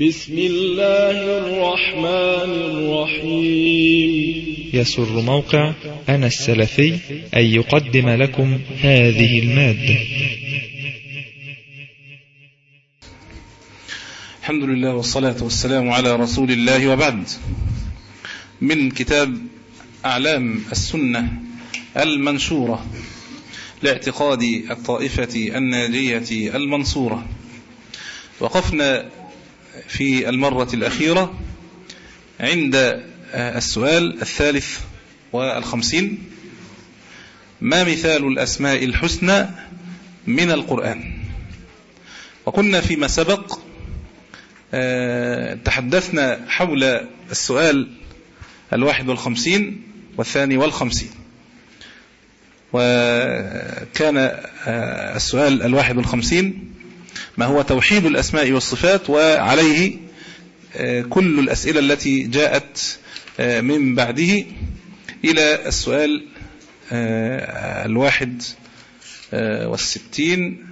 بسم الله الرحمن الرحيم. يسر موقع أنا السلفي أن يقدم لكم هذه المادة. الحمد لله والصلاة والسلام على رسول الله وبعد. من كتاب أعلام السنة المنشورة لاعتقاد الطائفة الناجية المنصورة. وقفنا في المرة الأخيرة عند السؤال الثالث والخمسين ما مثال الأسماء الحسنى من القرآن؟ وكنا فيما سبق تحدثنا حول السؤال الواحد والخمسين والثاني والخمسين. وكان السؤال الواحد والخمسين ما هو توحيد الأسماء والصفات وعليه كل الأسئلة التي جاءت من بعده إلى السؤال الواحد والستين.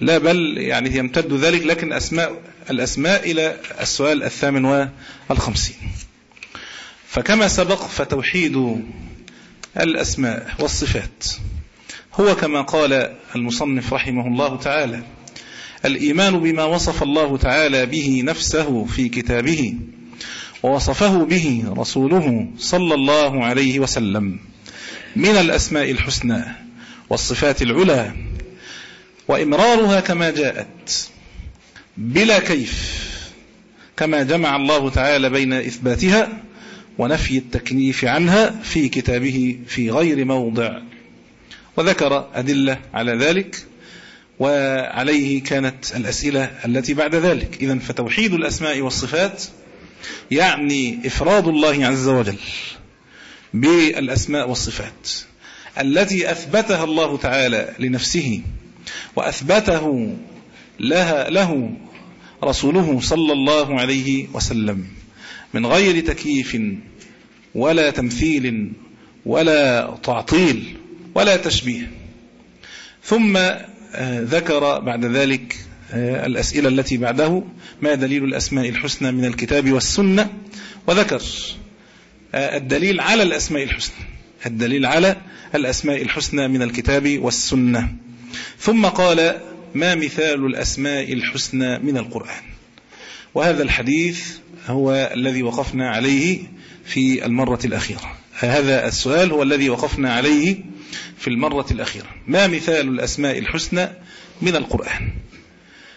لا بل يعني يمتد ذلك لكن أسماء الأسماء إلى السؤال الثامن والخمسين. فكما سبق فتوحيد الأسماء والصفات هو كما قال المصنف رحمه الله تعالى الإيمان بما وصف الله تعالى به نفسه في كتابه ووصفه به رسوله صلى الله عليه وسلم من الأسماء الحسنى والصفات العلى وإمرارها كما جاءت بلا كيف كما جمع الله تعالى بين إثباتها ونفي التكنيف عنها في كتابه في غير موضع وذكر أدلة على ذلك وعليه كانت الأسئلة التي بعد ذلك. إذا فتوحيد الأسماء والصفات يعني إفراد الله عز وجل بالأسماء والصفات التي أثبتها الله تعالى لنفسه وأثبته لها له رسوله صلى الله عليه وسلم من غير تكييف ولا تمثيل ولا تعطيل ولا تشبيه. ثم ذكر بعد ذلك الأسئلة التي بعده ما دليل الأسماء الحسنى من الكتاب والسنة؟ وذكر الدليل على الأسماء الحسنى الدليل على الأسماء الحسنى من الكتاب والسنة. ثم قال ما مثال الأسماء الحسنى من القرآن؟ وهذا الحديث هو الذي وقفنا عليه في المرة الأخيرة. هذا السؤال هو الذي وقفنا عليه في المرة الأخيرة. ما مثال الأسماء الحسنى من القرآن؟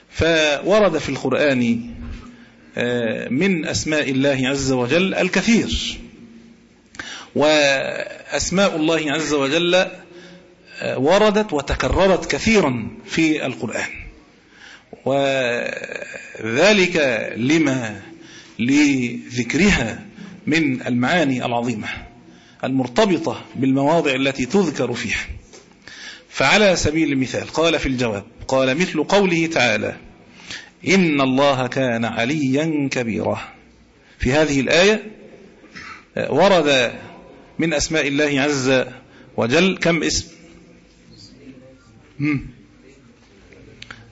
فورد في القرآن من أسماء الله عز وجل الكثير. وأسماء الله عز وجل وردت وتكررت كثيرا في القرآن. وذلك لما؟ لذكرها من المعاني العظيمة. المرتبطة بالمواضع التي تذكر فيها. فعلى سبيل المثال قال في الجواب قال مثل قوله تعالى إن الله كان عليا كبيرا. في هذه الآية ورد من أسماء الله عز وجل كم اسم.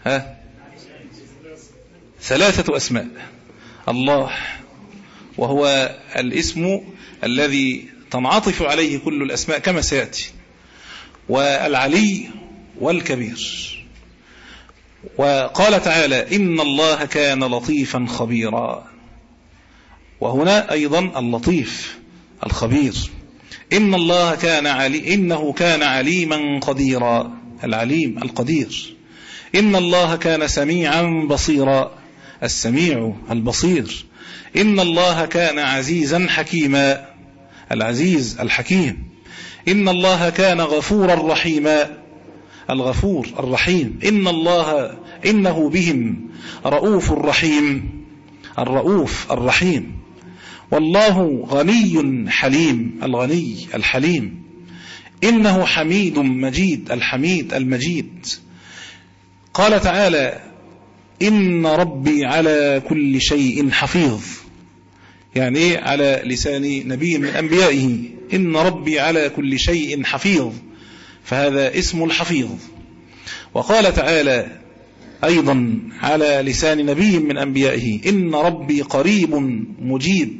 ها؟ ثلاثة أسماء. الله وهو الاسم الذي تنعطف عليه كل الأسماء كما سيأتي. والعلي والكبير. وقال تعالى إن الله كان لطيفا خبيرا. وهنا أيضا اللطيف الخبير. إن الله كان علي إنه كان عليما قديرا. العليم القدير. إن الله كان سميعا بصيرا. السميع البصير. إن الله كان عزيزا حكيما. العزيز الحكيم. إن الله كان غفورا رحيما. الغفور الرحيم. إن الله إنه بهم رؤوف رحيم. الرؤوف الرحيم. والله غني حليم. الغني الحليم. إنه حميد مجيد. الحميد المجيد. قال تعالى إن ربي على كل شيء حفيظ. يعني إيه على لسان نبي من أنبيائه؟ إن ربي على كل شيء حفيظ. فهذا اسم الحفيظ. وقال تعالى أيضا على لسان نبي من أنبيائه إن ربي قريب مجيب.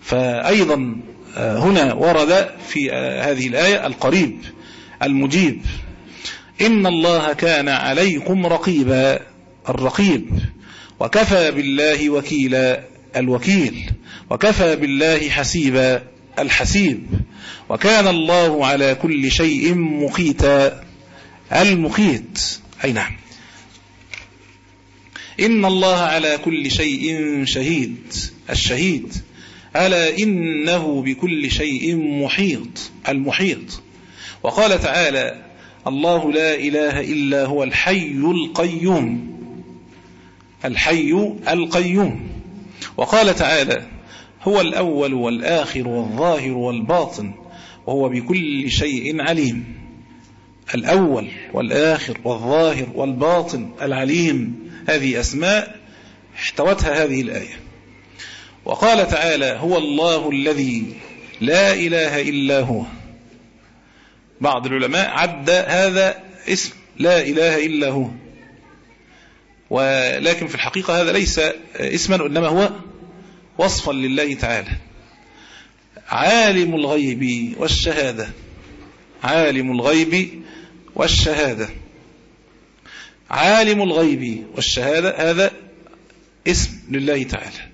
فأيضا آه، هنا ورد في آه، هذه الآية القريب المجيب. إن الله كان عليكم رقيبا الرقيب. وكفى بالله وكيلا. الوكيل. وكفى بالله حسيبا الحسيب. وكان الله على كل شيء مقيتا. المقيت. أي نعم. إن الله على كل شيء شهيد. الشهيد. ألا إنه بكل شيء محيط. المحيط. وقال تعالى الله لا إله إلا هو الحي القيوم. الحي القيوم. وقال تعالى هو الأول والآخر والظاهر والباطن وهو بكل شيء عليم. الأول والآخر والظاهر والباطن العليم. هذه أسماء احتوتها هذه الآية. وقال تعالى هو الله الذي لا إله إلا هو. بعض العلماء عد هذا اسم لا إله إلا هو. ولكن في الحقيقة هذا ليس اسما إنما هو وصفا لله تعالى. عالم الغيب والشهادة. عالم الغيب والشهادة. عالم الغيب والشهادة هذا اسم لله تعالى.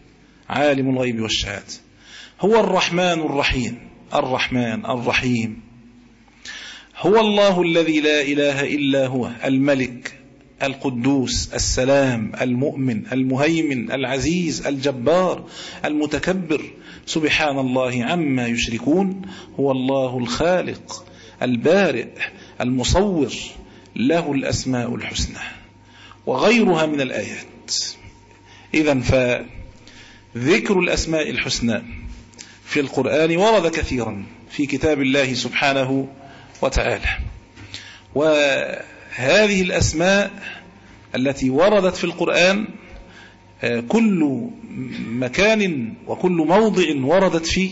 عالم الغيب والشهادة. هو الرحمن الرحيم. الرحمن الرحيم. هو الله الذي لا إله إلا هو الملك. القدوس السلام المؤمن المهيمن العزيز الجبار المتكبر. سبحان الله عما يشركون هو الله الخالق البارئ المصور له الأسماء الحسنى وغيرها من الآيات. إذا فذكر الأسماء الحسنى في القرآن ورد كثيرا في كتاب الله سبحانه وتعالى. وهذه الأسماء التي وردت في القرآن آه، كل مكان وكل موضع وردت فيه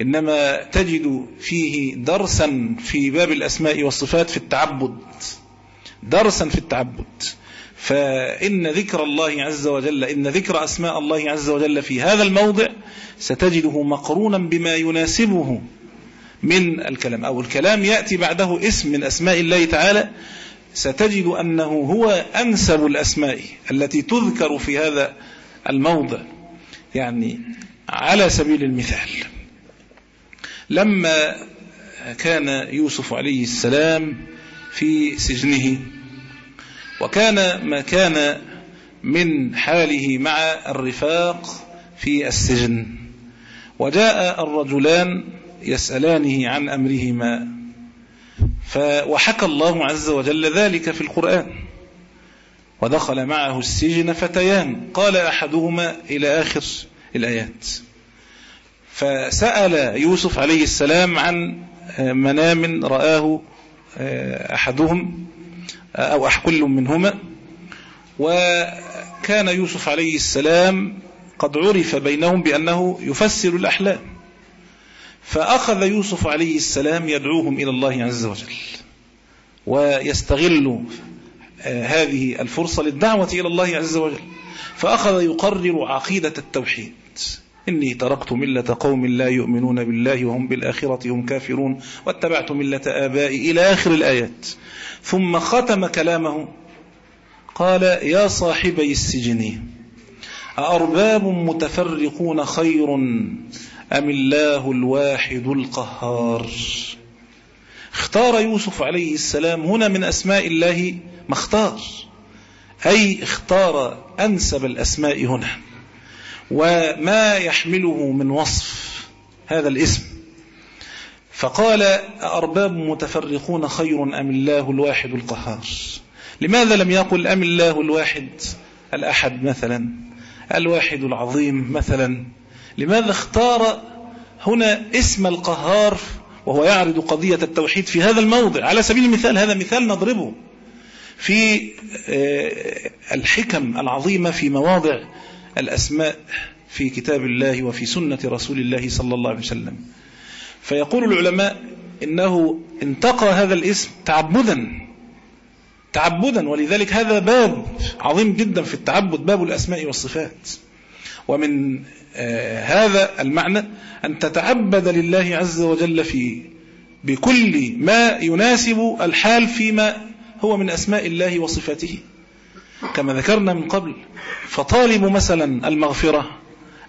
إنما تجد فيه درسا في باب الأسماء والصفات في التعبد درسا في التعبد. فإن ذكر الله عز وجل إن ذكر أسماء الله عز وجل في هذا الموضع ستجده مقرونا بما يناسبه من الكلام أو الكلام يأتي بعده اسم من أسماء الله تعالى ستجد أنه هو أنسب الأسماء التي تذكر في هذا الموضع يعني على سبيل المثال. لما كان يوسف عليه السلام في سجنه وكان ما كان من حاله مع الرفاق في السجن وجاء الرجلان يسألانه عن أمرهما. وحكى الله عز وجل ذلك في القرآن. ودخل معه السجن فتيان. قال أحدهما إلى آخر الآيات. فسأل يوسف عليه السلام عن منام رآه أحدهم أو كل منهما. وكان يوسف عليه السلام قد عرف بينهم بأنه يفسر الأحلام. فأخذ يوسف عليه السلام يدعوهم إلى الله عز وجل ويستغل آه، هذه الفرصة للدعوة إلى الله عز وجل. فأخذ يقرر عقيدة التوحيد. إني تركت ملة قوم لا يؤمنون بالله وهم بالآخرة هم كافرون واتبعت ملة آبائي إلى آخر الآيات. ثم ختم كلامه قال يا صاحبي السجن أأرباب متفرقون خير أم الله الواحد القهار؟ اختار يوسف عليه السلام هنا من أسماء الله ما اختار أي اختار أنسب الأسماء هنا. وما يحمله من وصف هذا الاسم. فقال أرباب متفرقون خير أم الله الواحد القهار؟ لماذا لم يقل أم الله الواحد الأحد مثلا؟ الواحد العظيم مثلا؟ لماذا اختار هنا اسم القهار وهو يعرض قضية التوحيد في هذا الموضع؟ على سبيل المثال هذا مثال نضربه. في آه، الحكم العظيمة في مواضع الأسماء في كتاب الله وفي سنة رسول الله صلى الله عليه وسلم. فيقول العلماء إنه انتقى هذا الاسم تعبدا. تعبدا ولذلك هذا باب عظيم جدا في التعبد باب الأسماء والصفات. ومن هذا المعنى أن تتعبد لله عز وجل في بكل ما يناسب الحال فيما هو من أسماء الله وصفاته. كما ذكرنا من قبل فطالب مثلا المغفرة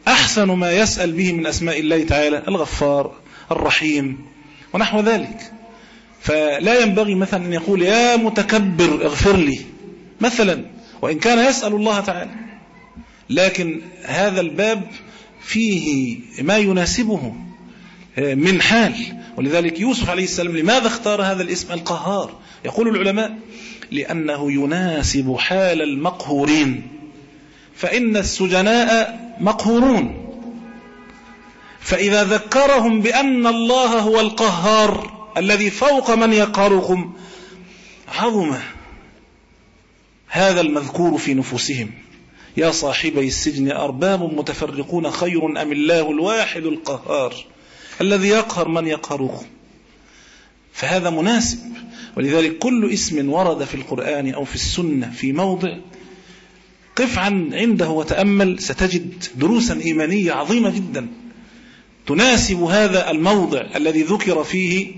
أحسن ما يسأل به من أسماء الله تعالى الغفار الرحيم ونحو ذلك. فلا ينبغي مثلا أن يقول يا متكبر اغفر لي مثلا وإن كان يسأل الله تعالى. لكن هذا الباب فيه ما يناسبه من حال. ولذلك يوسف عليه السلام لماذا اختار هذا الاسم؟ القهار. يقول العلماء لأنه يناسب حال المقهورين. فإن السجناء مقهورون. فإذا ذكرهم بأن الله هو القهار الذي فوق من يقهركم عظم هذا المذكور في نفوسهم. يا صاحبي السجن أرباب متفرقون خير أم الله الواحد القهار الذي يقهر من يقهركم فهذا مناسب. ولذلك كل اسم ورد في القرآن أو في السنة في موضع قف عن عنده وتأمل ستجد دروسا إيمانية عظيمة جدا. تناسب هذا الموضع الذي ذكر فيه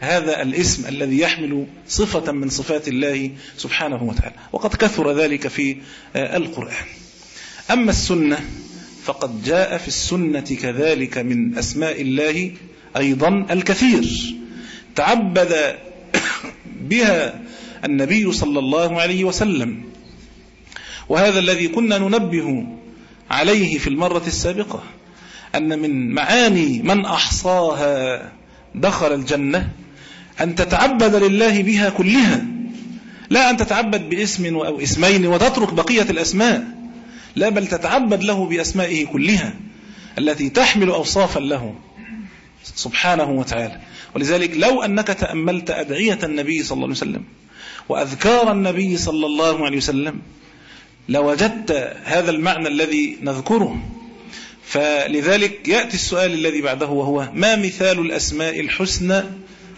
هذا الاسم الذي يحمل صفة من صفات الله سبحانه وتعالى. وقد كثر ذلك في القرآن. أما السنة فقد جاء في السنة كذلك من أسماء الله أيضا الكثير. تعبد بها النبي صلى الله عليه وسلم. وهذا الذي كنا ننبه عليه في المرة السابقة أن من معاني من أحصاها دخل الجنة أن تتعبد لله بها كلها لا أن تتعبد باسم أو اسمين وتترك بقية الأسماء. لا بل تتعبد له بأسمائه كلها التي تحمل أوصافا له سبحانه وتعالى. ولذلك لو أنك تأملت أدعية النبي صلى الله عليه وسلم وأذكار النبي صلى الله عليه وسلم لوجدت هذا المعنى الذي نذكره فلذلك يأتي السؤال الذي بعده وهو ما مثال الأسماء الحسنى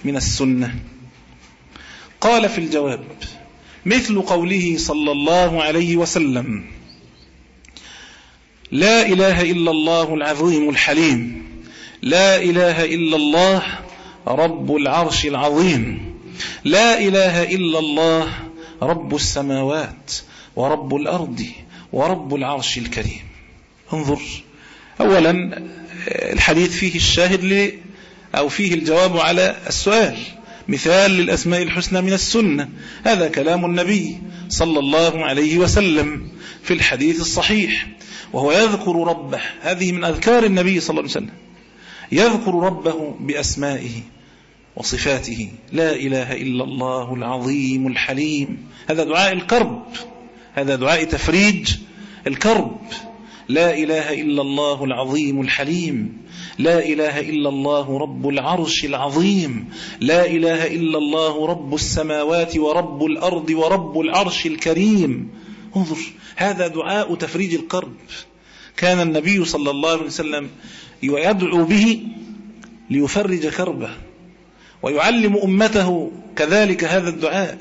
من السنة؟ قال في الجواب مثل قوله صلى الله عليه وسلم لا إله إلا الله العظيم الحليم. لا إله إلا الله رب العرش العظيم. لا إله إلا الله رب السماوات ورب الأرض ورب العرش الكريم. انظر. أولا الحديث فيه الشاهد ل أو فيه الجواب على السؤال. مثال للأسماء الحسنى من السنة. هذا كلام النبي صلى الله عليه وسلم في الحديث الصحيح. وهو يذكر ربه. هذه من أذكار النبي صلى الله عليه وسلم. يذكر ربه بأسمائه وصفاته. لا إله إلا الله العظيم الحليم. هذا دعاء الكرب هذا دعاء تفريج الكرب لا إله إلا الله العظيم الحليم. لا إله إلا الله رب العرش العظيم. لا إله إلا الله رب السماوات ورب الأرض ورب العرش الكريم. انظر هذا دعاء تفريج الكرب كان النبي صلى الله عليه وسلم يدعو به ليفرج كربه ويعلم أمته كذلك هذا الدعاء.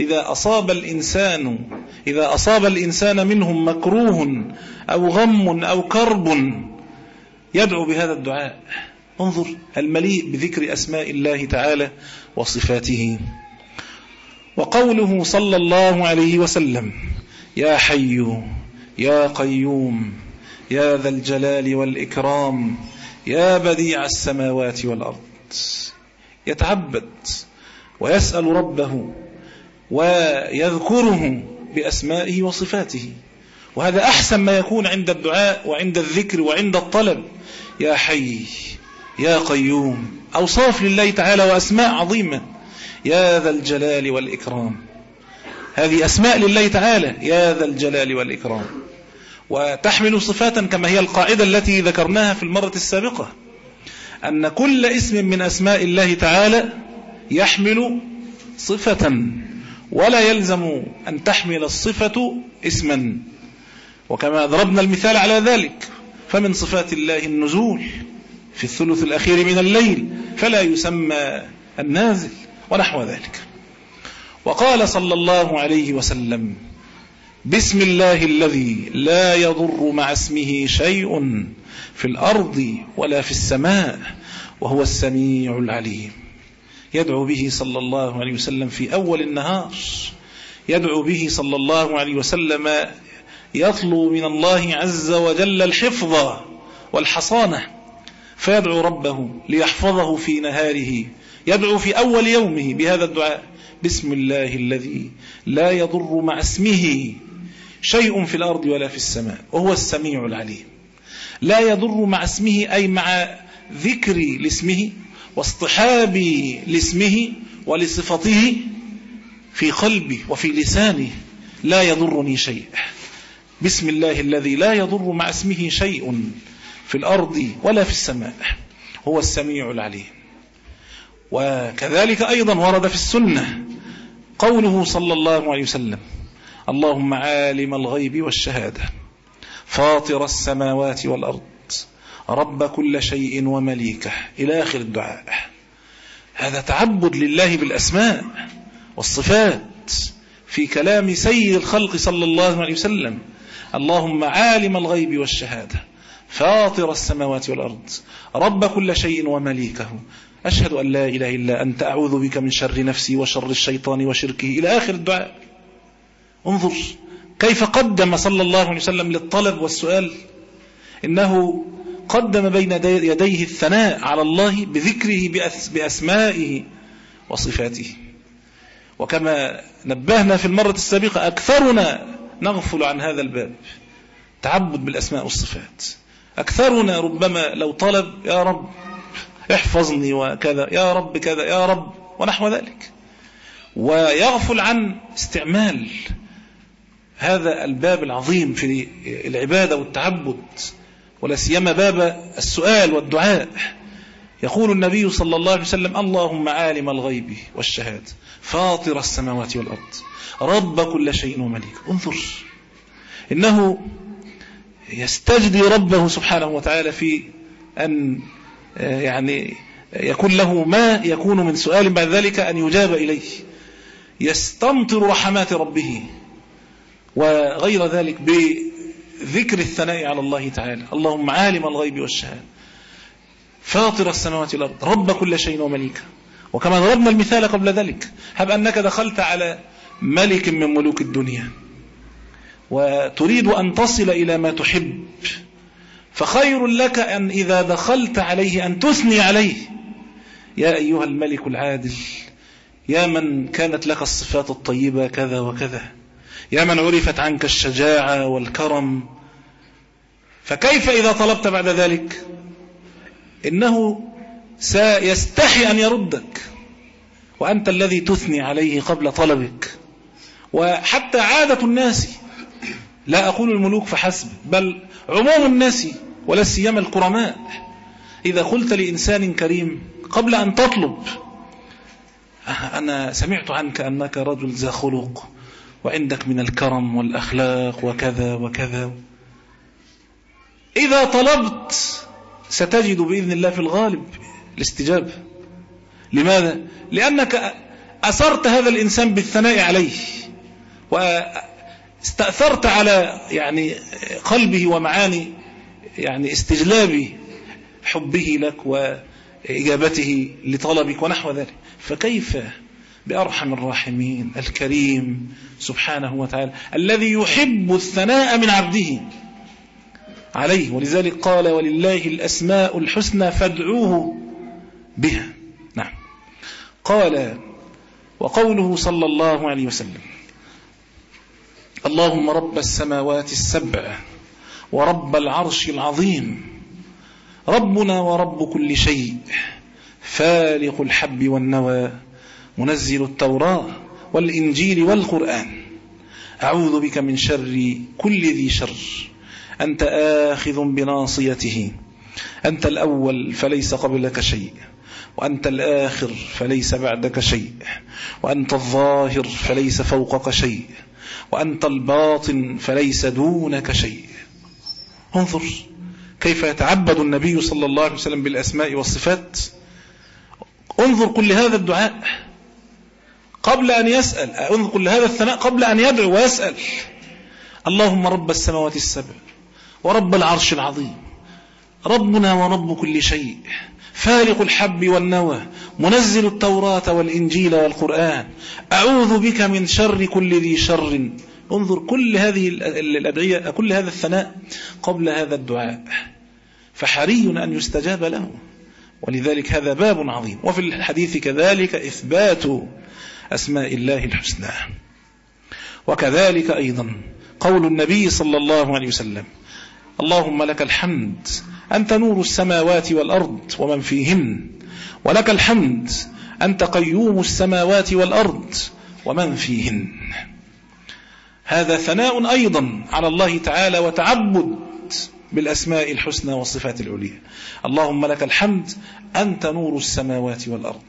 إذا أصاب الإنسان إذا أصاب الإنسان منهم مكروه أو غم أو كرب يدعو بهذا الدعاء. انظر المليء بذكر أسماء الله تعالى وصفاته. وقوله صلى الله عليه وسلم يا حي يا قيوم يا ذا الجلال والإكرام يا بديع السماوات والأرض. يتعبد ويسأل ربه ويذكره بأسمائه وصفاته. وهذا أحسن ما يكون عند الدعاء وعند الذكر وعند الطلب. يا حي يا قيوم أوصاف لله تعالى وأسماء عظيمة. يا ذا الجلال والإكرام. هذه أسماء لله تعالى. يا ذا الجلال والإكرام. وتحمل صفات كما هي القاعدة التي ذكرناها في المرة السابقة. أن كل اسم من أسماء الله تعالى يحمل صفة. ولا يلزم أن تحمل الصفة اسما. وكما ضربنا المثال على ذلك. فمن صفات الله النزول في الثلث الأخير من الليل. فلا يسمى النازل ونحو ذلك. وقال صلى الله عليه وسلم بسم الله الذي لا يضر مع اسمه شيء في الأرض ولا في السماء وهو السميع العليم. يدعو به صلى الله عليه وسلم في أول النهار. يدعو به صلى الله عليه وسلم يطلب من الله عز وجل الحفظ والحصانة فيدعو ربه ليحفظه في نهاره. يدعو في أول يومه بهذا الدعاء. بسم الله الذي لا يضر مع اسمه شيء في الأرض ولا في السماء وهو السميع العليم. لا يضر مع اسمه أي مع ذكري لاسمه واصطحابي لاسمه ولصفته في قلبي وفي لساني لا يضرني شيء. بسم الله الذي لا يضر مع اسمه شيء في الأرض ولا في السماء هو السميع العليم. وكذلك أيضا ورد في السنة قوله صلى الله عليه وسلم اللهم عالم الغيب والشهادة فاطر السماوات والأرض رب كل شيء ومليكه إلى آخر الدعاء. هذا تعبد لله بالأسماء والصفات في كلام سيد الخلق صلى الله عليه وسلم. اللهم عالم الغيب والشهادة فاطر السماوات والأرض رب كل شيء ومليكه أشهد أن لا إله إلا أنت أعوذ بك من شر نفسي وشر الشيطان وشركه. إلى آخر الدعاء. انظر كيف قدم صلى الله عليه وسلم للطلب والسؤال. إنه قدم بين يديه الثناء على الله بذكره بأسمائه وصفاته. وكما نبهنا في المرة السابقة أكثرنا نغفل عن هذا الباب. تعبد بالأسماء والصفات. أكثرنا ربما لو طلب يا رب احفظني وكذا يا رب كذا يا رب ونحو ذلك. ويغفل عن استعمال هذا الباب العظيم في العبادة والتعبد ولا سيما باب السؤال والدعاء. يقول النبي صلى الله عليه وسلم اللهم عالم الغيب والشهادة فاطر السماوات والأرض رب كل شيء ومليك. انظر إنه يستجدي ربه سبحانه وتعالى في أن يعني يكون له ما يكون من سؤال بعد ذلك أن يجاب إليه. يستمطر رحمات ربه وغير ذلك بذكر الثناء على الله تعالى. اللهم عالم الغيب والشهادة. فاطر السماوات والأرض. رب كل شيء ومليكه وكما ضربنا المثال قبل ذلك. هب أنك دخلت على ملك من ملوك الدنيا. وتريد أن تصل إلى ما تحب. فخير لك أن إذا دخلت عليه أن تثني عليه. يا أيها الملك العادل يا من كانت لك الصفات الطيبة كذا وكذا يا من عرفت عنك الشجاعة والكرم فكيف إذا طلبت بعد ذلك؟ إنه سيستحي أن يردك وأنت الذي تثني عليه قبل طلبك. وحتى عادة الناس لا أقول الملوك فحسب بل عموم الناس ولا سيما الكرماء إذا قلت لإنسان كريم قبل أن تطلب أنا سمعت عنك أنك رجل ذا خلق وعندك من الكرم والأخلاق وكذا وكذا. إذا طلبت ستجد بإذن الله في الغالب الاستجابة. لماذا؟ لأنك أثرت هذا الإنسان بالثناء عليه واستأثرت على يعني قلبه ومعاني. يعني استجلاب حبه لك وإجابته لطلبك ونحو ذلك. فكيف بأرحم الراحمين الكريم سبحانه وتعالى الذي يحب الثناء من عبده عليه؟ ولذلك قال ولله الأسماء الحسنى فادعوه بها. نعم. قال وقوله صلى الله عليه وسلم اللهم رب السماوات السبع ورب العرش العظيم. ربنا ورب كل شيء. فالق الحب والنوى منزل التوراة والإنجيل والقرآن. أعوذ بك من شر كل ذي شر. أنت آخذ بناصيته. أنت الأول فليس قبلك شيء. وأنت الآخر فليس بعدك شيء. وأنت الظاهر فليس فوقك شيء. وأنت الباطن فليس دونك شيء. انظر كيف يتعبد النبي صلى الله عليه وسلم بالأسماء والصفات. انظر كل هذا الدعاء قبل أن يسأل. انقل هذا الثناء قبل أن يدعو ويسأل. اللهم رب السماوات السبع ورب العرش العظيم. ربنا ورب كل شيء. فالق الحب والنوى. منزل التوراة والإنجيل والقرآن. أعوذ بك من شر كل ذي شر. انظر كل هذه الأدعية كل هذا الثناء قبل هذا الدعاء. فحري أن يستجاب له. ولذلك هذا باب عظيم. وفي الحديث كذلك إثبات أسماء الله الحسنى. وكذلك أيضا قول النبي صلى الله عليه وسلم اللهم لك الحمد أنت نور السماوات والأرض ومن فيهن. ولك الحمد أنت قيوم السماوات والأرض ومن فيهن. هذا ثناء أيضا على الله تعالى وتعبد بالأسماء الحسنى والصفات العليا. اللهم لك الحمد أنت نور السماوات والأرض.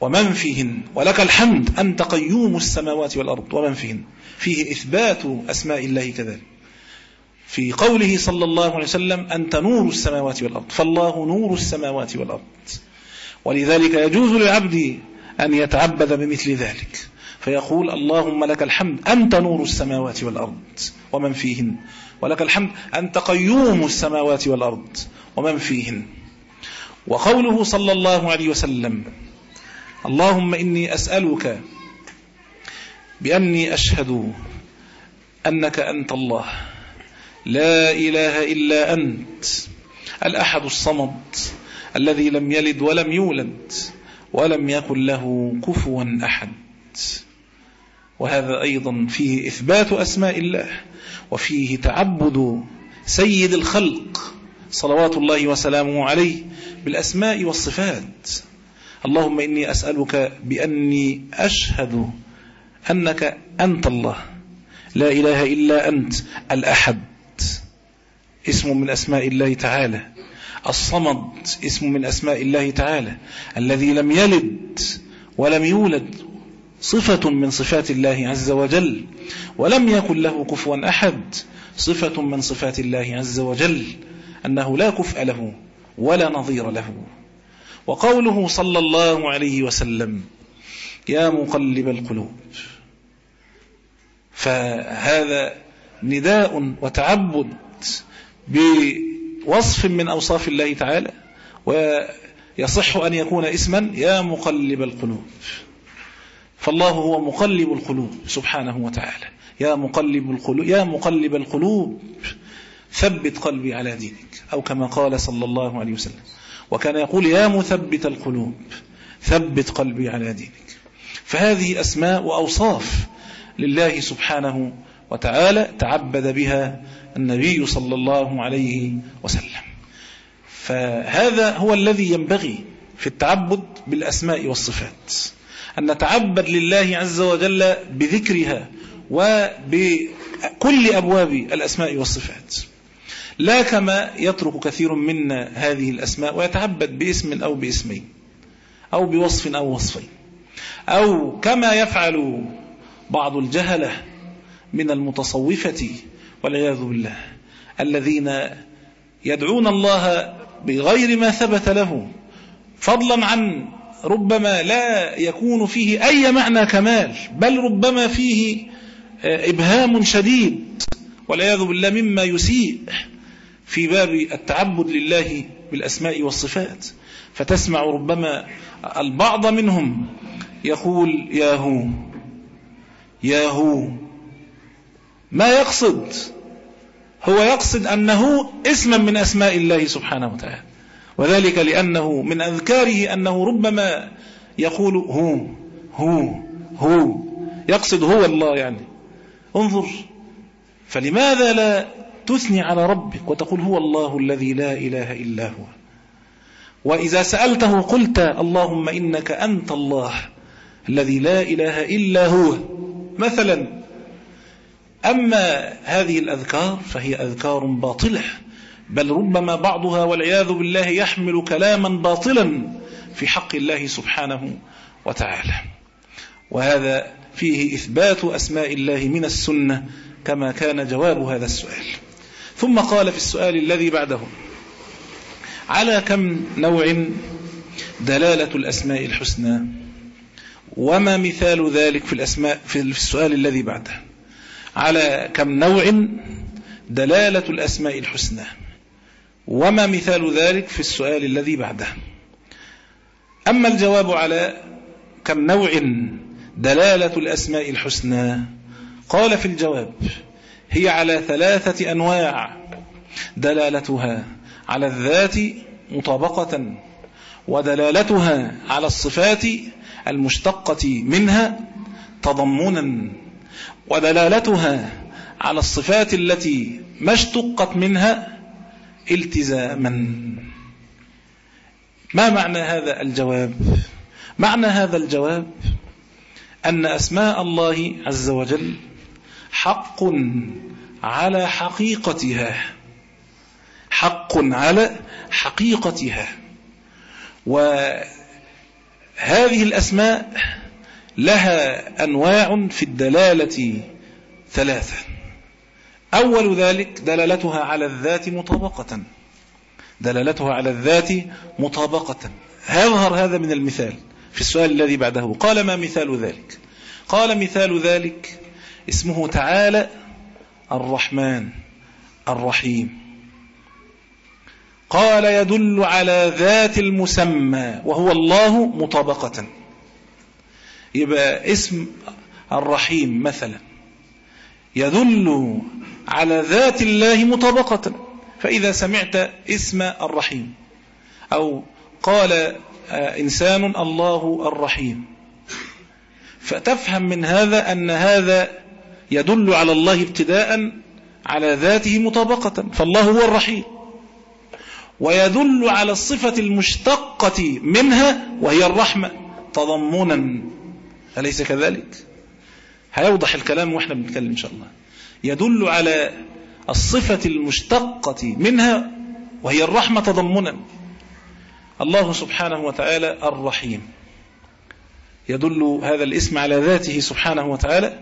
ومن فيهن؟ ولك الحمد أنت قيوم السماوات والأرض. ومن فيهن؟ فيه إثبات أسماء الله كذلك. في قوله صلى الله عليه وسلم أنت نور السماوات والأرض. فالله نور السماوات والأرض. ولذلك يجوز للعبد أن يتعبد بمثل ذلك. فيقول اللهم لك الحمد أنت نور السماوات والأرض ومن فيهن. ولك الحمد أنت قيوم السماوات والأرض ومن فيهن. وقوله صلى الله عليه وسلم اللهم إني أسألك بأني أشهد أنك أنت الله. لا إله إلا أنت الأحد الصمد الذي لم يلد ولم يولد ولم يكن له كفوا أحد. وهذا أيضا فيه إثبات أسماء الله وفيه تعبد سيد الخلق صلوات الله وسلامه عليه بالأسماء والصفات. اللهم إني أسألك بأني أشهد أنك أنت الله. لا إله إلا أنت الأحد. اسم من أسماء الله تعالى. الصمد اسم من أسماء الله تعالى. الذي لم يلد ولم يولد صفة من صفات الله عز وجل ولم يكن له كفوا أحد صفة من صفات الله عز وجل أنه لا كفء له ولا نظير له. وقوله صلى الله عليه وسلم يا مقلب القلوب فهذا نداء وتعبد بوصف من أوصاف الله تعالى ويصح أن يكون اسما يا مقلب القلوب. فالله هو مقلب القلوب سبحانه وتعالى. يا مقلب القلوب يا مقلب القلوب ثبت قلبي على دينك. أو كما قال صلى الله عليه وسلم وكان يقول يا مثبت القلوب ثبت قلبي على دينك. فهذه أسماء وأوصاف لله سبحانه وتعالى تعبد بها النبي صلى الله عليه وسلم. فهذا هو الذي ينبغي في التعبد بالأسماء والصفات. أن نتعبد لله عز وجل بذكرها وبكل أبواب الأسماء والصفات. لا كما يترك كثير منا هذه الأسماء ويتعبد باسم أو باسمين أو بوصف أو وصفين. أو كما يفعل بعض الجهلة من المتصوفة والعياذ بالله الذين يدعون الله بغير ما ثبت له فضلا عن ربما لا يكون فيه أي معنى كمال بل ربما فيه آه، إبهام شديد والعياذ بالله مما يسيء في باب التعبد لله بالأسماء والصفات. فتسمع ربما البعض منهم يقول يا هو يا هو ما يقصد؟ هو يقصد أنه اسما من أسماء الله سبحانه وتعالى. وذلك لأنه من أذكاره أنه ربما يقول هو هو هو. يقصد هو الله يعني. انظر فلماذا لا تثني على ربك وتقول هو الله الذي لا إله إلا هو؟ وإذا سألته قلت اللهم إنك أنت الله الذي لا إله إلا هو. مثلا أما هذه الأذكار فهي أذكار باطلة. بل ربما بعضها والعياذ بالله يحمل كلاما باطلا في حق الله سبحانه وتعالى. وهذا فيه إثبات أسماء الله من السنة كما كان جواب هذا السؤال. ثم قال في السؤال الذي بعده على كم نوع دلالة الأسماء الحسنى؟ وما مثال ذلك في الأسماء في السؤال الذي بعده؟ على كم نوع دلالة الأسماء الحسنى؟ وما مثال ذلك في السؤال الذي بعده. أما الجواب على كم نوع دلالة الأسماء الحسنى قال في الجواب هي على ثلاثة أنواع دلالتها على الذات مطابقة ودلالتها على الصفات المشتقة منها تضمنا ودلالتها على الصفات التي ما اشتقت منها التزاما. ما معنى هذا الجواب؟ معنى هذا الجواب أن أسماء الله عز وجل حق على حقيقتها. حق على حقيقتها. وهذه الأسماء لها أنواع في الدلالة ثلاثة. أول ذلك دلالتها على الذات مطابقة. دلالتها على الذات مطابقة. يظهر هذا من المثال في السؤال الذي بعده. قال ما مثال ذلك؟ قال مثال ذلك اسمه تعالى الرحمن الرحيم. قال يدل على ذات المسمى وهو الله مطابقة. يبقى اسم الرحيم مثلا يدل على ذات الله مطابقة. فإذا سمعت اسم الرحيم أو قال آه، إنسان الله الرحيم. فتفهم من هذا أن هذا يدل على الله ابتداء على ذاته مطابقة. فالله هو الرحيم. ويدل على الصفة المشتقة منها وهي الرحمة تضمنا. أليس كذلك؟ هيوضح الكلام وإحنا بنتكلم إن شاء الله. يدل على الصفة المشتقة منها وهي الرحمة تضمنا. الله سبحانه وتعالى الرحيم. يدل هذا الاسم على ذاته سبحانه وتعالى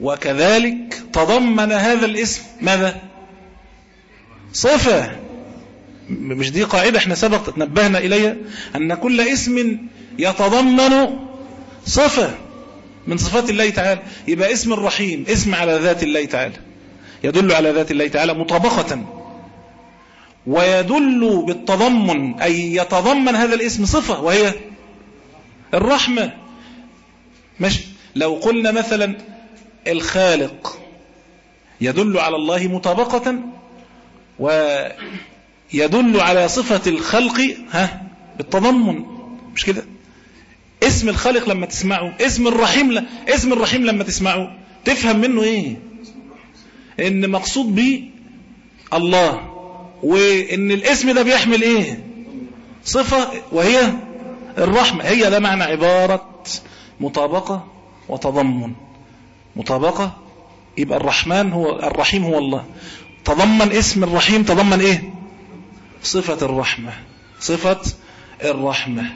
وكذلك تضمن هذا الاسم ماذا؟ صفة. مش دي قاعدة إحنا سبق تنبهنا إليها أن كل اسم يتضمن صفة. من صفات الله تعالى. يبقى اسم الرحيم اسم على ذات الله تعالى. يدل على ذات الله تعالى مطابقة. ويدل بالتضمن أي يتضمن هذا الاسم صفة وهي الرحمة. ماشي. لو قلنا مثلا الخالق يدل على الله مطابقة ويدل على صفة الخلق ها بالتضمن. مش كده؟ اسم الخالق لما تسمعه اسم الرحيم ل... اسم الرحيم لما تسمعه. تفهم منه إيه؟ ان مقصود به الله وان الاسم ده بيحمل إيه؟ صفة وهي الرحمة. هي ده معنى عبارة مطابقة وتضمن. مطابقة يبقى الرحمن هو الرحيم هو الله. تضمن اسم الرحيم تضمن إيه؟ صفة الرحمة. صفة الرحمة.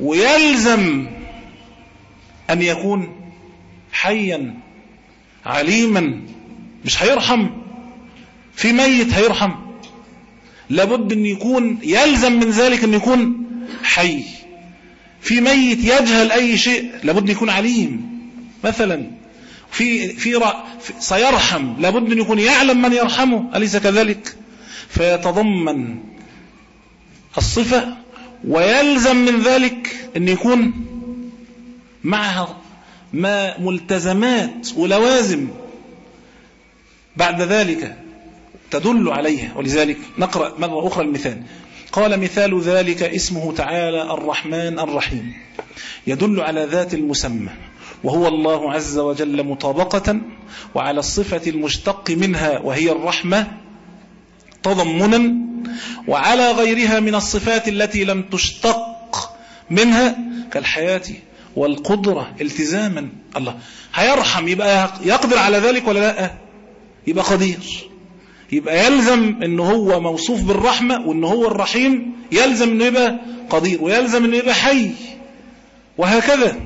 ويلزم أن يكون حيا عليما مش هيرحم في ميت هيرحم. لابد أن يكون يلزم من ذلك أن يكون حي. في ميت يجهل أي شيء لابد أن يكون عليم. مثلا في في سيرحم. لابد أن يكون يعلم من يرحمه أليس كذلك؟ فيتضمن الصفة ويلزم من ذلك أن يكون معها ما ملتزمات ولوازم بعد ذلك تدل عليها. ولذلك نقرأ مرة أخرى المثال. قال مثال ذلك اسمه تعالى الرحمن الرحيم. يدل على ذات المسمى وهو الله عز وجل مطابقة وعلى الصفة المشتق منها وهي الرحمة تضمنا وعلى غيرها من الصفات التي لم تشتق منها كالحياة والقدرة التزاما. الله. هيرحم. يبقى يقدر على ذلك ولا لأ؟ يبقى قدير. يبقى يلزم إن هو موصوف بالرحمة وإن هو الرحيم. يلزم إنه يبقى قدير ويلزم إنه يبقى حي. وهكذا.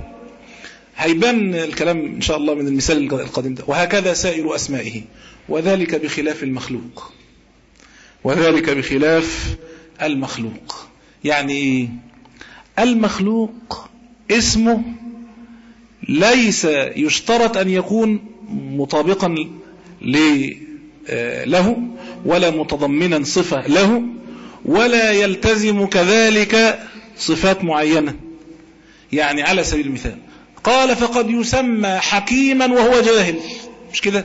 هيبان الكلام إن شاء الله من المثال القديم ده. وهكذا سائر أسمائه. وذلك بخلاف المخلوق. وذلك بخلاف المخلوق. يعني المخلوق اسمه ليس يشترط أن يكون مطابقا له ولا متضمنا صفة له ولا يلتزم كذلك صفات معينة. يعني على سبيل المثال قال فقد يسمى حكيما وهو جاهل. مش كده؟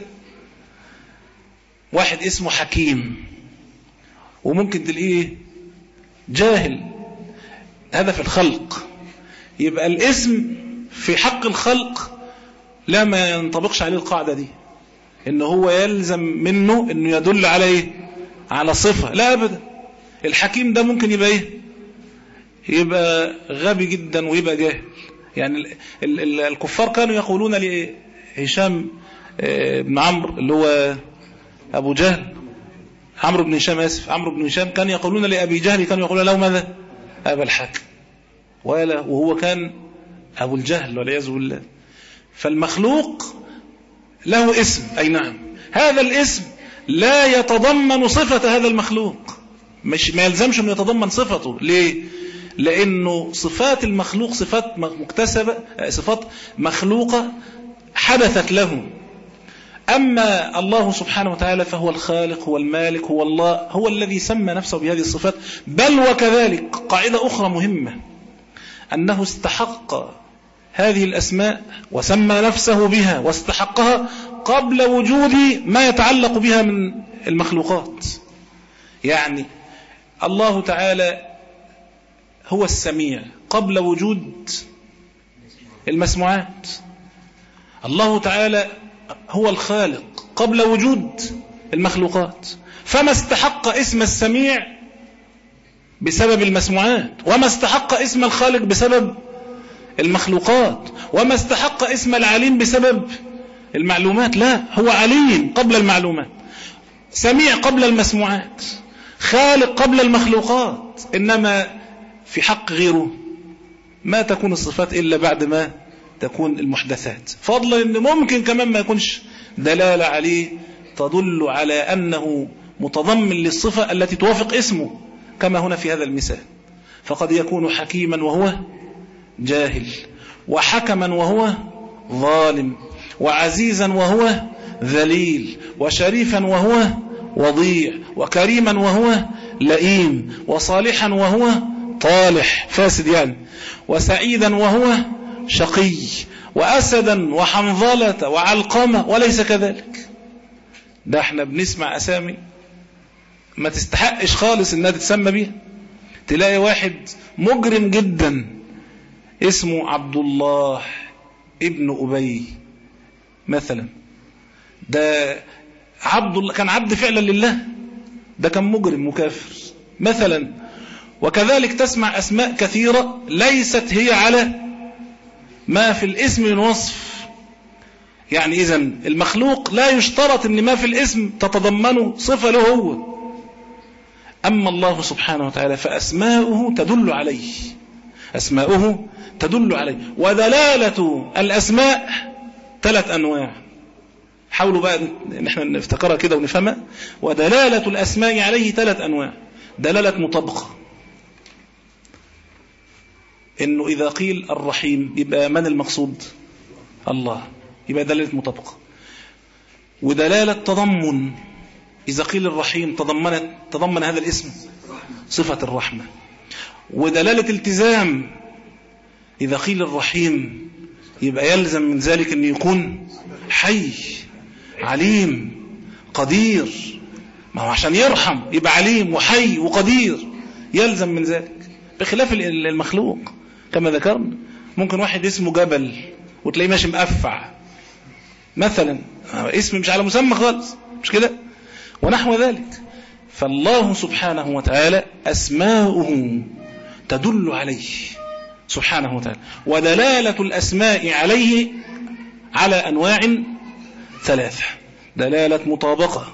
واحد اسمه حكيم. وممكن تلاقيه جاهل. هذا في الخلق. يبقى الاسم في حق الخلق لا ما ينطبقش عليه القاعدة دي. إن هو يلزم منه إنه يدل على إيه على صفة. لا أبدا. الحكيم ده ممكن يبقى إيه؟ يبقى غبي جدا ويبقى جاهل. يعني الكفار كانوا يقولون لهشام آه، بن عمرو اللي هو أبو جهل عمرو بن هشام آسف. عمرو بن هشام كانوا يقولون لأبي جهل كانوا يقولون له ماذا؟ أبا الحكم وهو كان أبو الجهل والعياذ بالله. فالمخلوق له اسم. أي نعم. هذا الاسم لا يتضمن صفة هذا المخلوق. مش ما يلزمش أنه يتضمن صفته. ليه؟ لأنه صفات المخلوق صفات مكتسبة صفات مخلوقة حدثت له. أما الله سبحانه وتعالى فهو الخالق هو المالك هو الله هو الذي سمى نفسه بهذه الصفات بل وكذلك قاعدة أخرى مهمة أنه استحق هذه الأسماء وسمى نفسه بها واستحقها قبل وجود ما يتعلق بها من المخلوقات. يعني الله تعالى هو السميع قبل وجود المسموعات. الله تعالى هو الخالق قبل وجود المخلوقات. فما استحق اسم السميع بسبب المسموعات وما استحق اسم الخالق بسبب المخلوقات وما استحق اسم العليم بسبب المعلومات. لا هو عليم قبل المعلومات سميع قبل المسموعات خالق قبل المخلوقات إنما في حق غيره. ما تكون الصفات إلا بعد ما تكون المحدثات. فضلا إن ممكن كمان ما يكونش دلالة عليه تدل على أنه متضمن للصفة التي توافق اسمه كما هنا في هذا المثال. فقد يكون حكيما وهو جاهل وحكما وهو ظالم وعزيزا وهو ذليل وشريفا وهو وضيع وكريما وهو لئيم وصالحا وهو طالح فاسد يعني وسعيدا وهو شقي وأسدا وحنظلة وعلقمة وليس كذلك. ده إحنا بنسمع أسامي ما تستحقش خالص إنها تتسمى بيها. تلاقي واحد مجرم جدا اسمه عبد الله ابن أبي مثلا. ده عبد الله كان عبد فعلا لله. ده كان مجرم مكافر مثلا. وكذلك تسمع أسماء كثيرة ليست هي على ما في الاسم من وصف. يعني إذا المخلوق لا يشترط أن ما في الاسم تتضمنه صفة له هو. أما الله سبحانه وتعالى فأسماؤه تدل عليه. أسماؤه تدل عليه. ودلالة الأسماء ثلاث أنواع. حاولوا بقى نحن نفتكرها كده ونفهمها. ودلالة الأسماء عليه ثلاث أنواع. دلالة مطابقة. إنه إذا قيل الرحيم يبقى من المقصود؟ الله. يبقى دلالة مطابقة. ودلالة تضمن إذا قيل الرحيم تضمنت تضمن هذا الاسم صفة الرحمة. ودلالة التزام إذا قيل الرحيم يبقى يلزم من ذلك أن يكون حي عليم قدير. ما هو عشان يرحم يبقى عليم وحي وقدير يلزم من ذلك. بخلاف المخلوق. كما ذكرنا ممكن واحد اسمه جبل وتلاقيه ماشي مقفع. مثلا اسم مش على مسمى خالص مش كده؟ ونحو ذلك. فالله سبحانه وتعالى أسماؤه تدل عليه سبحانه وتعالى. ودلالة الأسماء عليه على أنواع ثلاثة. دلالة مطابقة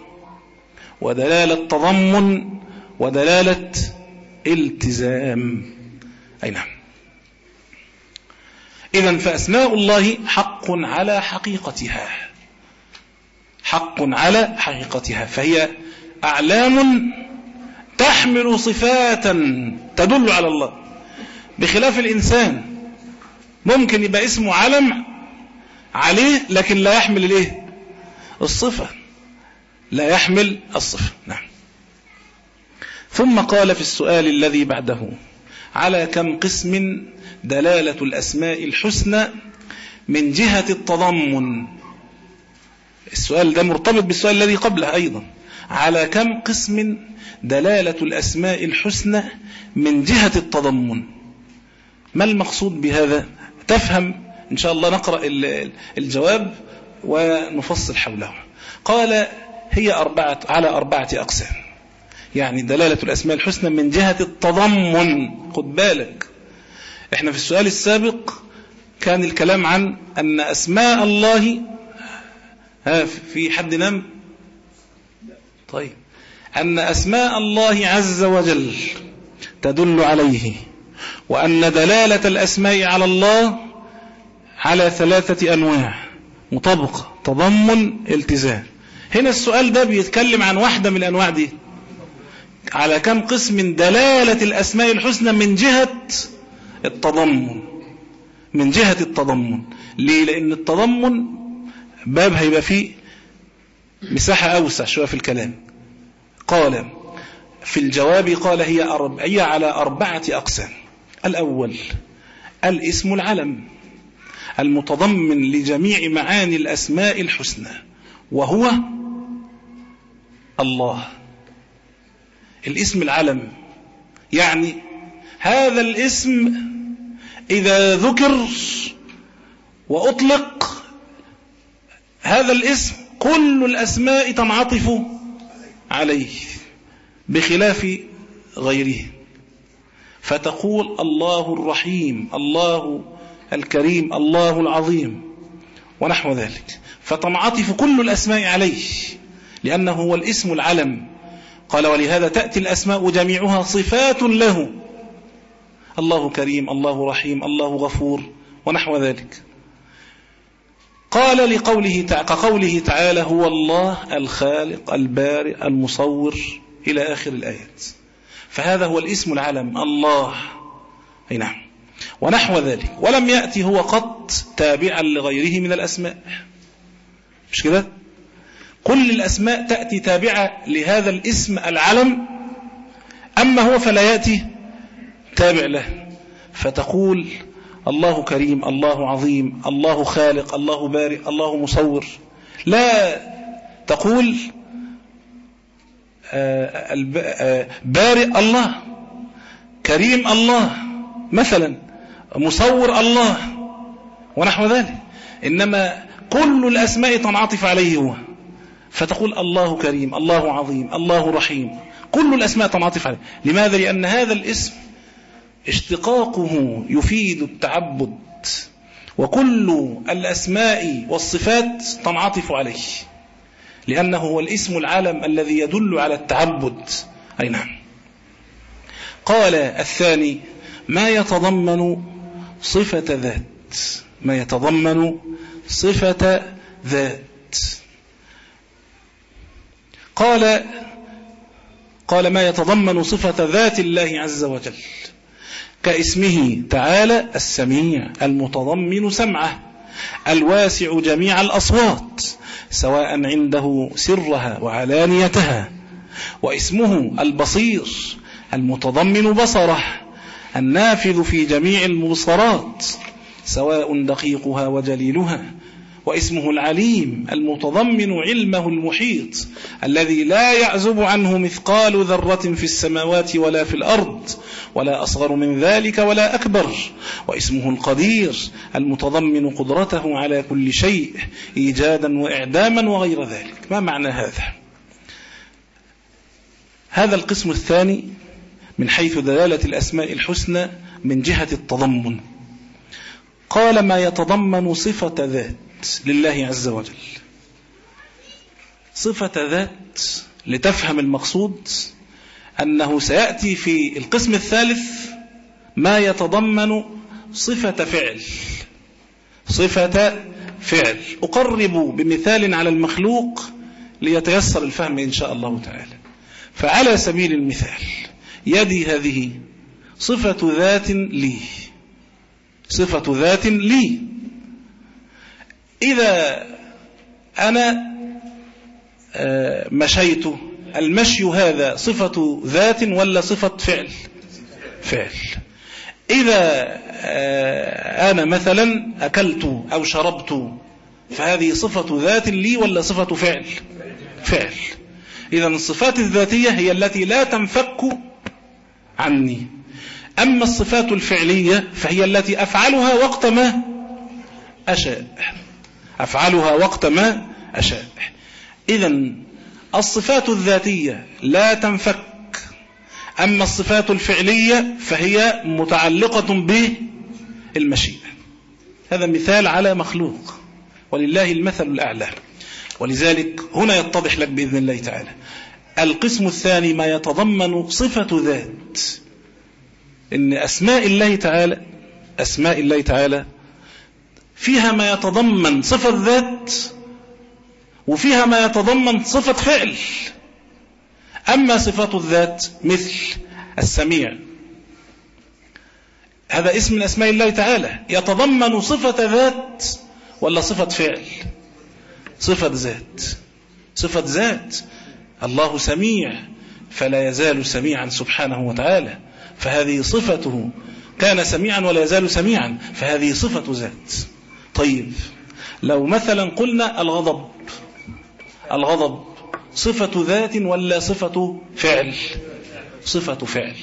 ودلالة تضمن ودلالة التزام. أي نعم. إذا فأسماء الله حق على حقيقتها. حق على حقيقتها. فهي أعلام تحمل صفات تدل على الله. بخلاف الإنسان ممكن يبقى اسمه علم عليه لكن لا يحمل الايه الصفة. لا يحمل الصفة. نعم. ثم قال في السؤال الذي بعده على كم قسم دلالة الأسماء الحسنى من جهة التضمن. السؤال ده مرتبط بالسؤال الذي قبله أيضا. على كم قسم دلالة الأسماء الحسنى من جهة التضمن؟ ما المقصود بهذا؟ تفهم. إن شاء الله نقرأ الجواب ونفصل حوله. قال هي أربعة على أربعة أقسام. يعني دلالة الأسماء الحسنى من جهة التضمن. خد بالك. إحنا في السؤال السابق كان الكلام عن أن أسماء الله ها في حد نام؟ طيب. أن أسماء الله عز وجل تدل عليه وأن دلالة الأسماء على الله على ثلاثة أنواع مطابقة تضمن التزام. هنا السؤال ده بيتكلم عن واحدة من الأنواع دي. على كم قسم دلالة الأسماء الحسنى من جهة التضمن من جهة التضمن. ليه؟ لأن التضمن باب هيبقى فيه مساحة أوسع شوية في الكلام. قال في الجواب قال هي, أرب هي على أربعة أقسام. الأول الاسم العلم المتضمن لجميع معاني الأسماء الحسنى وهو الله. الاسم العلم يعني هذا الاسم إذا ذكر وأطلق هذا الاسم كل الأسماء تنعطف عليه بخلاف غيره. فتقول الله الرحيم الله الكريم الله العظيم ونحو ذلك. فتنعطف كل الأسماء عليه لأنه هو الاسم العلم. قال ولهذا تأتي الأسماء جميعها صفات له. الله كريم الله رحيم الله غفور ونحو ذلك. قال لقوله كقوله تعالى هو الله الخالق البارئ المصور إلى آخر الآيات. فهذا هو الاسم العلم الله. أي نعم. ونحو ذلك. ولم يأتي هو قط تابعا لغيره من الأسماء. مش كده؟ كل الأسماء تأتي تابعة لهذا الاسم العلم أما هو فلا يأتي. تابع له فتقول الله كريم الله عظيم الله خالق الله بارئ الله مصور. لا تقول آه، آه، بارئ الله كريم الله مثلا مصور الله ونحو ذلك. إنما كل الأسماء تنعطف عليه هو. فتقول الله كريم الله عظيم الله رحيم. كل الأسماء تنعطف عليه. لماذا؟ لأن هذا الاسم اشتقاقه يفيد التعبد وكل الأسماء والصفات تنعطف عليه لأنه هو الاسم العالم الذي يدل على التعبد. أي نعم. قال الثاني ما يتضمن صفة ذات؟ ما يتضمن صفة ذات. قال قال ما يتضمن صفة ذات الله عز وجل. كاسمه تعالى السميع المتضمن سمعه الواسع جميع الأصوات سواء عنده سرها وعلانيتها واسمه البصير المتضمن بصره النافذ في جميع المبصرات سواء دقيقها وجليلها واسمه العليم المتضمن علمه المحيط الذي لا يعزب عنه مثقال ذرة في السماوات ولا في الأرض ولا أصغر من ذلك ولا أكبر. واسمه القدير المتضمن قدرته على كل شيء إيجادا وإعداما وغير ذلك. ما معنى هذا؟ هذا القسم الثاني من حيث دلالة الأسماء الحسنى من جهة التضمن. قال ما يتضمن صفة ذات لله عز وجل. صفة ذات لتفهم المقصود أنه سيأتي في القسم الثالث ما يتضمن صفة فعل. صفة فعل. أقرب بمثال على المخلوق ليتيسر الفهم إن شاء الله تعالى. فعلى سبيل المثال يدي هذه صفة ذات لي. صفة ذات لي. إذا أنا آه، مشيت المشي هذا صفة ذات ولا صفة فعل؟ فعل. إذا آه، أنا مثلا أكلت أو شربت فهذه صفة ذات لي ولا صفة فعل؟ فعل. إذا الصفات الذاتية هي التي لا تنفك عني. أما الصفات الفعلية فهي التي أفعلها وقت ما أشاء. أفعلها وقت ما أشاء. إذا الصفات الذاتية لا تنفك. أما الصفات الفعلية فهي متعلقة بالمشيئة. هذا مثال على مخلوق. ولله المثل الأعلى. ولذلك هنا يتضح لك بإذن الله تعالى. القسم الثاني ما يتضمن صفة ذات. إن أسماء الله تعالى أسماء الله تعالى فيها ما يتضمن صفة ذات وفيها ما يتضمن صفة فعل. أما صفات الذات مثل السميع. هذا اسم من أسماء الله تعالى. يتضمن صفة ذات ولا صفة فعل؟ صفة ذات. صفة ذات. الله سميع فلا يزال سميعا سبحانه وتعالى. فهذه صفته كان سميعا ولا يزال سميعا. فهذه صفة ذات. طيب. لو مثلا قلنا الغضب الغضب صفة ذات ولا صفة فعل؟ صفة فعل.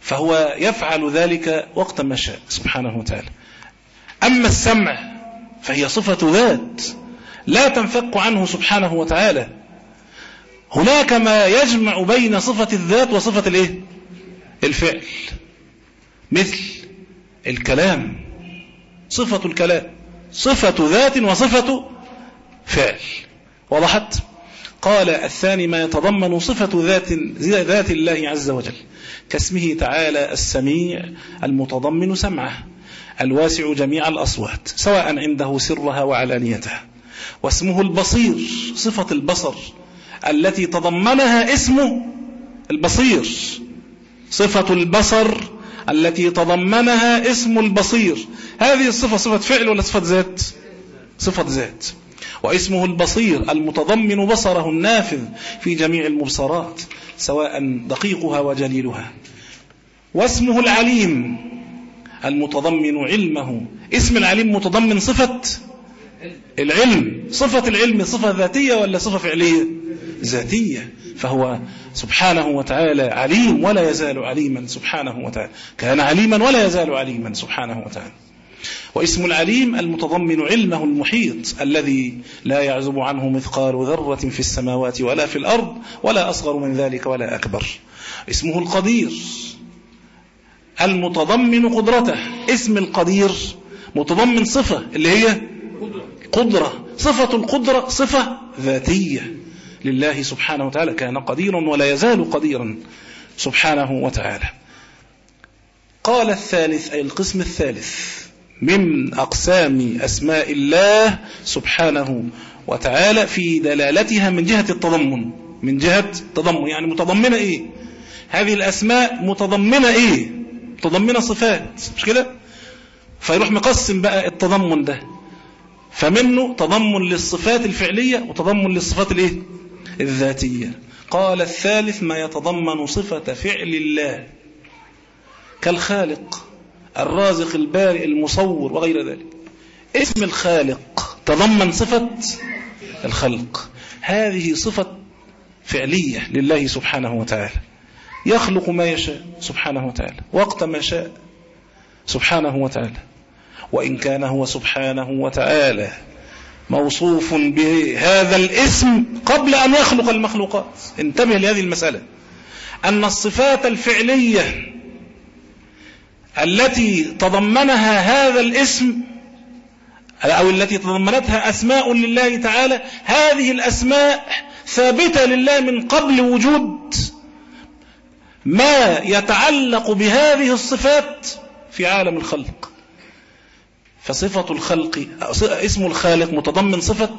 فهو يفعل ذلك وقت ما شاء سبحانه وتعالى. أما السمع فهي صفة ذات لا تنفك عنه سبحانه وتعالى. هناك ما يجمع بين صفة الذات وصفة الايه؟ الفعل. مثل الكلام. صفة الكلام صفة ذات وصفة فعل. وضحت؟ قال الثاني ما يتضمن صفة ذات, ذات الله عز وجل كاسمه تعالى السميع المتضمن سمعه الواسع جميع الأصوات سواء عنده سرها وعلانيتها. واسمه البصير صفة البصر التي تضمنها اسمه البصير صفة البصر التي تضمنها اسم البصير. هذه الصفة صفة فعل ولا صفة ذات؟ صفة ذات. واسمه البصير المتضمن بصره النافذ في جميع المبصرات سواء دقيقها وجليلها. واسمه العليم المتضمن علمه. اسم العليم متضمن صفة العلم صفة العلم صفة ذاتية ولا صفة فعلية؟ ذاتية. فهو سبحانه وتعالى عليم ولا يزال عليما سبحانه وتعالى. كان عليما ولا يزال عليما سبحانه وتعالى. واسم العليم المتضمن علمه المحيط الذي لا يعزب عنه مثقال ذرة في السماوات ولا في الأرض ولا أصغر من ذلك ولا أكبر. اسمه القدير. المتضمن قدرته. اسم القدير متضمن صفة اللي هي قدرة صفة القدرة صفة ذاتية. لله سبحانه وتعالى كان قديرا ولا يزال قديرا سبحانه وتعالى. قال الثالث أي القسم الثالث من أقسام أسماء الله سبحانه وتعالى في دلالتها من جهة التضمن. من جهة التضمن يعني متضمنة إيه؟ هذه الأسماء متضمنة إيه؟ متضمنة صفات مش كده؟ فيروح مقسم بقى التضمن ده. فمنه تضمن للصفات الفعلية وتضمن للصفات الإيه؟ الذاتية. قال الثالث ما يتضمن صفة فعل الله كالخالق الرازق البارئ المصور وغير ذلك. اسم الخالق تضمن صفة الخلق. هذه صفة فعلية لله سبحانه وتعالى. يخلق ما يشاء سبحانه وتعالى وقت ما شاء سبحانه وتعالى. وإن كان هو سبحانه وتعالى موصوف بهذا الاسم قبل أن يخلق المخلوقات. انتبه لهذه المسألة. أن الصفات الفعلية التي تضمنها هذا الاسم أو التي تضمنتها أسماء لله تعالى هذه الأسماء ثابتة لله من قبل وجود. ما يتعلق بهذه الصفات في عالم الخلق. فصفة الخلق اسم الخالق متضمن صفة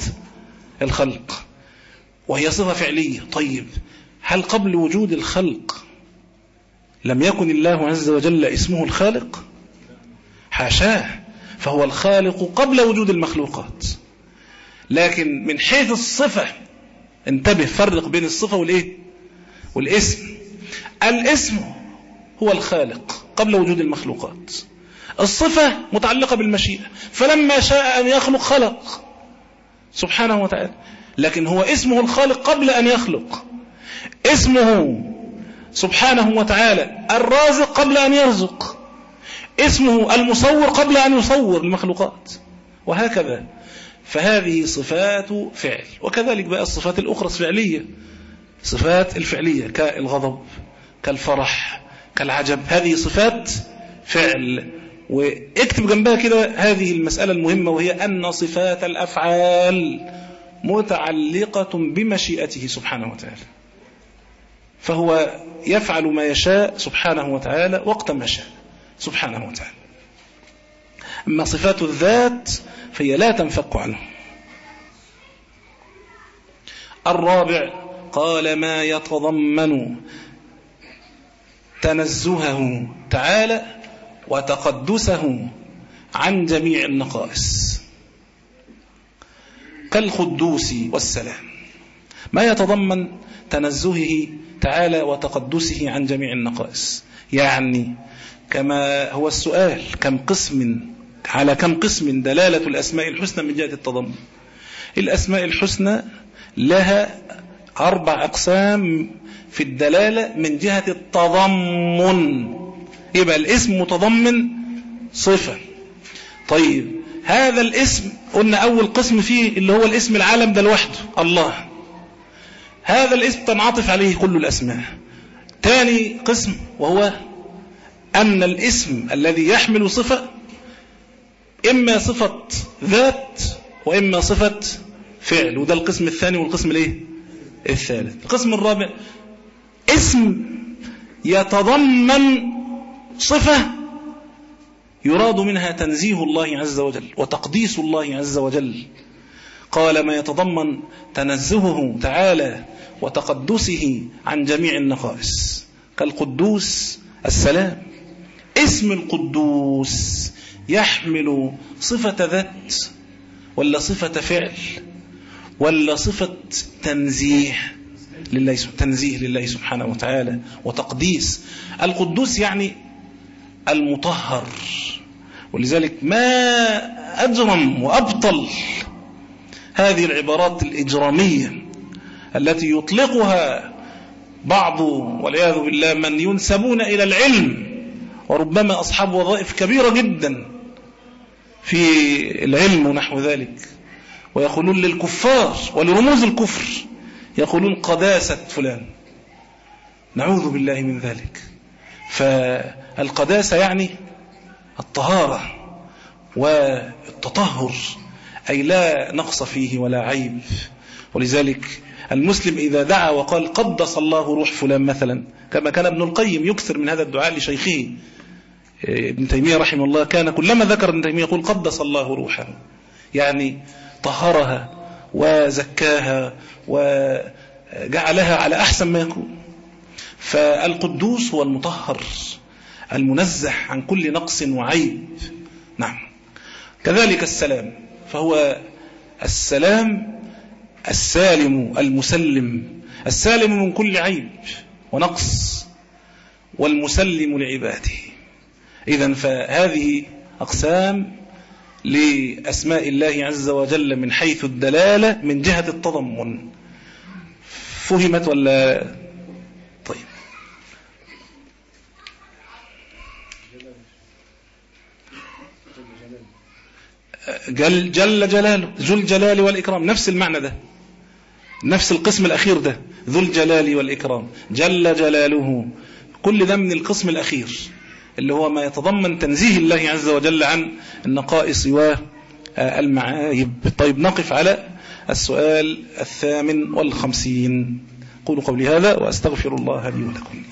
الخلق وهي صفة فعلية. طيب هل قبل وجود الخلق لم يكن الله عز وجل اسمه الخالق؟ حاشاه فهو الخالق قبل وجود المخلوقات. لكن من حيث الصفة انتبه فرق بين الصفة والإيه؟ والاسم. الاسم هو الخالق قبل وجود المخلوقات. الصفة متعلقة بالمشيئة. فلما شاء أن يخلق خلق. سبحانه وتعالى. لكن هو اسمه الخالق قبل أن يخلق. اسمه سبحانه وتعالى الرازق قبل أن يرزق. اسمه المصور قبل أن يصور المخلوقات. وهكذا. فهذه صفات فعل. وكذلك بقى الصفات الأخرى الفعلية. صفات الفعلية كالغضب كالفرح كالعجب. هذه صفات فعل. واكتب جنبها كده هذه المسألة المهمة وهي أن صفات الأفعال متعلقة بمشيئته سبحانه وتعالى. فهو يفعل ما يشاء سبحانه وتعالى وقت ما شاء سبحانه وتعالى. أما صفات الذات فهي لا تنفك عنه. الرابع قال ما يتضمن تنزهه تعالى وتقدسه عن جميع النقائص. كالخدوس والسلام. ما يتضمن تنزهه تعالى وتقدسه عن جميع النقائص. يعني كما هو السؤال كم قسم على كم قسم دلالة الأسماء الحسنى من جهة التضمن؟ الأسماء الحسنى لها أربع أقسام في الدلالة من جهة التضمن. يبقى الاسم متضمن صفة. طيب هذا الاسم قلنا أول قسم فيه اللي هو الاسم العالم ده لوحده الله. هذا الاسم تنعطف عليه كل الأسماء. ثاني قسم وهو أن الاسم الذي يحمل صفة إما صفة ذات وإما صفة فعل. وده القسم الثاني والقسم الإيه؟ الثالث. القسم الرابع اسم يتضمن صفة يراد منها تنزيه الله عز وجل وتقديس الله عز وجل. قال ما يتضمن تنزهه تعالى وتقدسه عن جميع النقائص كالقدوس السلام. اسم القدوس يحمل صفة ذات ولا صفة فعل ولا صفة تنزيه لله تنزيه لله سبحانه وتعالى وتقديس. القدوس يعني المطهر. ولذلك ما أجرم وأبطل هذه العبارات الإجرامية التي يطلقها بعض والعياذ بالله من ينسبون إلى العلم وربما أصحاب وظائف كبيرة جدا في العلم ونحو ذلك. ويقولون للكفار ولرموز الكفر يقولون قداسة فلان. نعوذ بالله من ذلك. فالقداسة يعني الطهارة والتطهر أي لا نقص فيه ولا عيب. ولذلك المسلم إذا دعا وقال قدس الله روح فلان مثلا كما كان ابن القيم يكثر من هذا الدعاء لشيخه. ابن تيمية رحمه الله كان كلما ذكر ابن تيمية يقول قدس الله روحه يعني طهرها وزكاها وجعلها على أحسن ما يكون. فالقدوس هو المطهر. المنزه عن كل نقص وعيب. نعم. كذلك السلام. فهو السلام السالم المسلم. السالم من كل عيب ونقص والمسلم لعباده. إذا فهذه أقسام لأسماء الله عز وجل من حيث الدلالة من جهة التضمن. فهمت ولا جل, جل جلاله ذو الجلال والإكرام. نفس المعنى ده. نفس القسم الأخير ده. ذو الجلال والإكرام. جل جلاله. كل ده من القسم الأخير. اللي هو ما يتضمن تنزيه الله عز وجل عن النقائص والمعايب طيب نقف على السؤال الثامن والخمسين. قولوا قولي هذا وأستغفر الله لي ولكم.